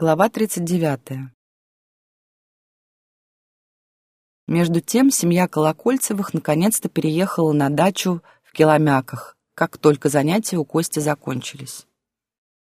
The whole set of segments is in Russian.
Глава 39. Между тем семья Колокольцевых наконец-то переехала на дачу в Киломяках, как только занятия у Кости закончились.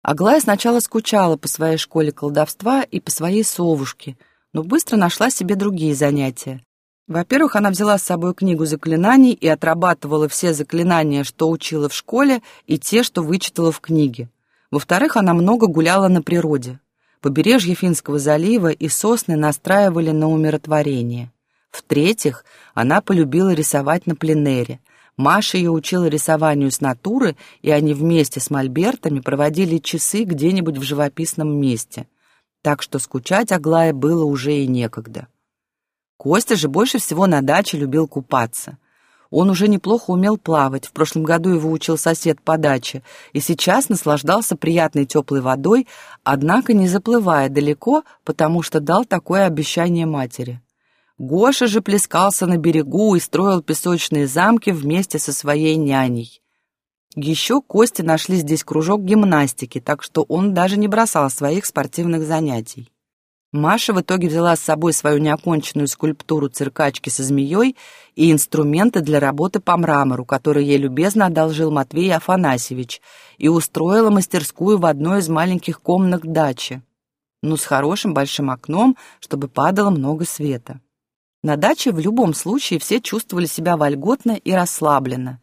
Аглая сначала скучала по своей школе колдовства и по своей совушке, но быстро нашла себе другие занятия. Во-первых, она взяла с собой книгу заклинаний и отрабатывала все заклинания, что учила в школе, и те, что вычитала в книге. Во-вторых, она много гуляла на природе. Побережье Финского залива и сосны настраивали на умиротворение. В-третьих, она полюбила рисовать на пленэре. Маша ее учила рисованию с натуры, и они вместе с мольбертами проводили часы где-нибудь в живописном месте. Так что скучать Аглае было уже и некогда. Костя же больше всего на даче любил купаться. Он уже неплохо умел плавать, в прошлом году его учил сосед по даче, и сейчас наслаждался приятной теплой водой, однако не заплывая далеко, потому что дал такое обещание матери. Гоша же плескался на берегу и строил песочные замки вместе со своей няней. Еще Косте нашли здесь кружок гимнастики, так что он даже не бросал своих спортивных занятий. Маша в итоге взяла с собой свою неоконченную скульптуру циркачки со змеей и инструменты для работы по мрамору, которые ей любезно одолжил Матвей Афанасьевич, и устроила мастерскую в одной из маленьких комнат дачи, ну, с хорошим большим окном, чтобы падало много света. На даче в любом случае все чувствовали себя вольготно и расслабленно.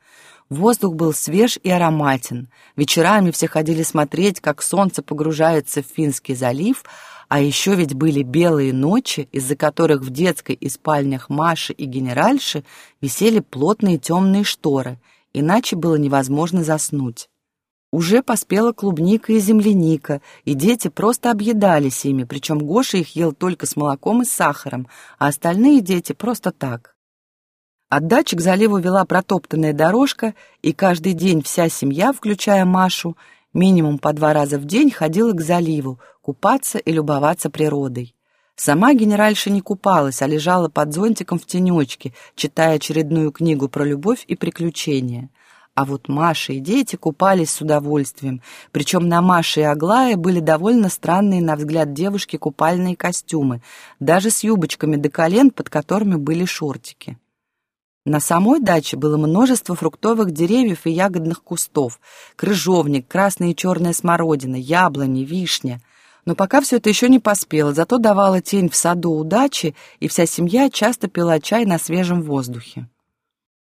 Воздух был свеж и ароматен. Вечерами все ходили смотреть, как солнце погружается в Финский залив, а еще ведь были белые ночи, из-за которых в детской и спальнях Маши и генеральши висели плотные темные шторы, иначе было невозможно заснуть. Уже поспела клубника и земляника, и дети просто объедались ими, причем Гоша их ел только с молоком и сахаром, а остальные дети просто так. От дачи к заливу вела протоптанная дорожка, и каждый день вся семья, включая Машу, минимум по два раза в день ходила к заливу, купаться и любоваться природой. Сама генеральша не купалась, а лежала под зонтиком в тенечке, читая очередную книгу про любовь и приключения. А вот Маша и дети купались с удовольствием, причем на Маше и Аглае были довольно странные, на взгляд девушки, купальные костюмы, даже с юбочками до колен, под которыми были шортики. На самой даче было множество фруктовых деревьев и ягодных кустов, крыжовник, красная и черная смородина, яблони, вишня. Но пока все это еще не поспело, зато давала тень в саду у дачи, и вся семья часто пила чай на свежем воздухе.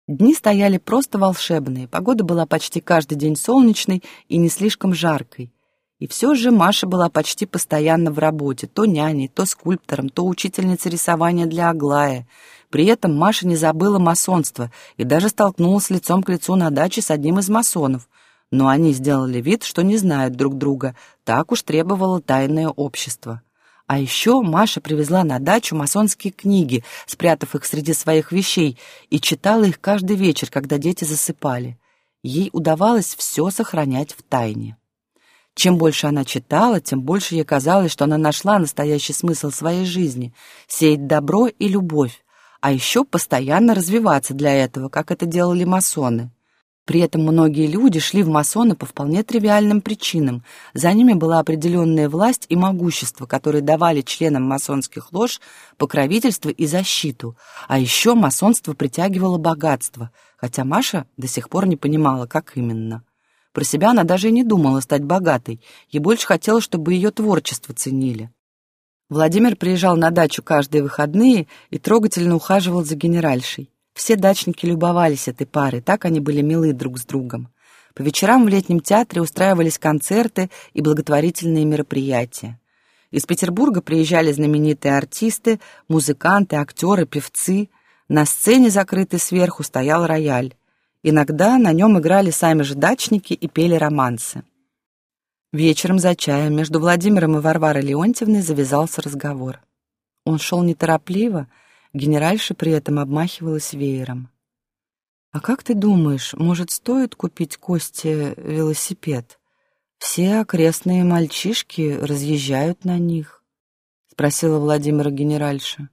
Дни стояли просто волшебные, погода была почти каждый день солнечной и не слишком жаркой. И все же Маша была почти постоянно в работе, то няней, то скульптором, то учительницей рисования для Аглая. При этом Маша не забыла масонство и даже столкнулась лицом к лицу на даче с одним из масонов. Но они сделали вид, что не знают друг друга, так уж требовало тайное общество. А еще Маша привезла на дачу масонские книги, спрятав их среди своих вещей, и читала их каждый вечер, когда дети засыпали. Ей удавалось все сохранять в тайне. Чем больше она читала, тем больше ей казалось, что она нашла настоящий смысл своей жизни — сеять добро и любовь, а еще постоянно развиваться для этого, как это делали масоны. При этом многие люди шли в масоны по вполне тривиальным причинам. За ними была определенная власть и могущество, которые давали членам масонских лож покровительство и защиту. А еще масонство притягивало богатство, хотя Маша до сих пор не понимала, как именно. Про себя она даже и не думала стать богатой, ей больше хотелось, чтобы ее творчество ценили. Владимир приезжал на дачу каждые выходные и трогательно ухаживал за генеральшей. Все дачники любовались этой парой, так они были милы друг с другом. По вечерам в летнем театре устраивались концерты и благотворительные мероприятия. Из Петербурга приезжали знаменитые артисты, музыканты, актеры, певцы. На сцене, закрытой сверху, стоял рояль. Иногда на нем играли сами же дачники и пели романсы. Вечером за чаем между Владимиром и Варварой Леонтьевной завязался разговор. Он шел неторопливо, генеральша при этом обмахивалась веером. «А как ты думаешь, может, стоит купить Косте велосипед? Все окрестные мальчишки разъезжают на них», — спросила Владимира генеральша.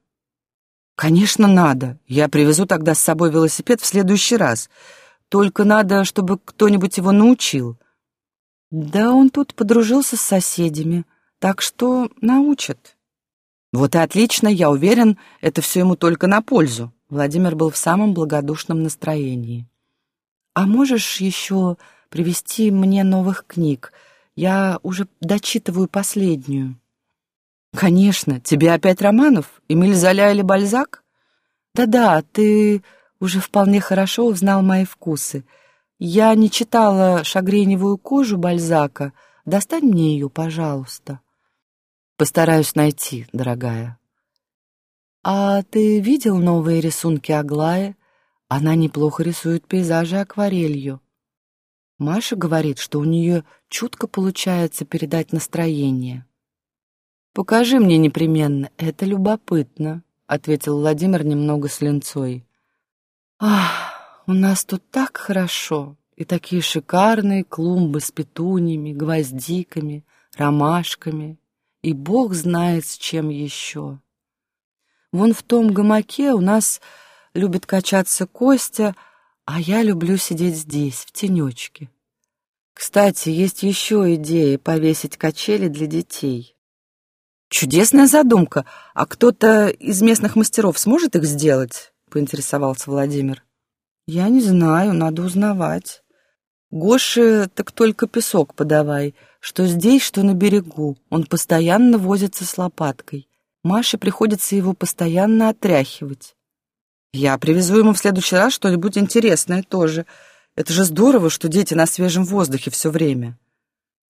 «Конечно, надо. Я привезу тогда с собой велосипед в следующий раз. Только надо, чтобы кто-нибудь его научил». «Да он тут подружился с соседями. так что научат. Вот и отлично, я уверен, это все ему только на пользу. Владимир был в самом благодушном настроении. А можешь еще привести мне новых книг? Я уже дочитываю последнюю. Конечно, тебе опять романов? Эмиль Золя или Бальзак? Да-да, ты уже вполне хорошо узнал мои вкусы. Я не читала «Шагреневую кожу» Бальзака. Достань мне ее, пожалуйста. Постараюсь найти, дорогая. А ты видел новые рисунки Аглаи? Она неплохо рисует пейзажи акварелью. Маша говорит, что у нее чутко получается передать настроение. «Покажи мне непременно, это любопытно», — ответил Владимир немного с линцой. «Ах, у нас тут так хорошо, и такие шикарные клумбы с петуньями, гвоздиками, ромашками, и бог знает с чем еще. Вон в том гамаке у нас любит качаться Костя, а я люблю сидеть здесь, в тенечке. Кстати, есть еще идея повесить качели для детей. Чудесная задумка. А кто-то из местных мастеров сможет их сделать? Поинтересовался Владимир. Я не знаю, надо узнавать. Гоше так только песок подавай, что здесь, что на берегу. Он постоянно возится с лопаткой. Маше приходится его постоянно отряхивать. Я привезу ему в следующий раз что-нибудь интересное тоже. Это же здорово, что дети на свежем воздухе все время.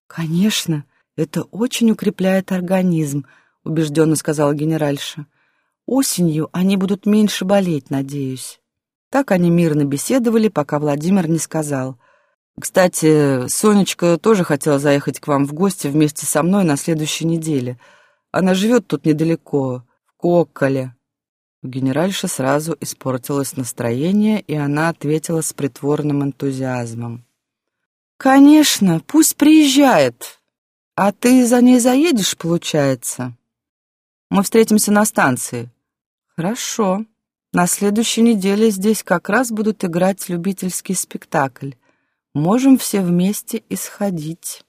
Конечно, это очень укрепляет организм, убежденно сказала генеральша. Осенью они будут меньше болеть, надеюсь. Так они мирно беседовали, пока Владимир не сказал. Кстати, Сонечка тоже хотела заехать к вам в гости вместе со мной на следующей неделе. Она живет тут недалеко, в Коколе. У генеральши сразу испортилось настроение, и она ответила с притворным энтузиазмом. «Конечно, пусть приезжает. А ты за ней заедешь, получается? Мы встретимся на станции». «Хорошо. На следующей неделе здесь как раз будут играть любительский спектакль. Можем все вместе исходить».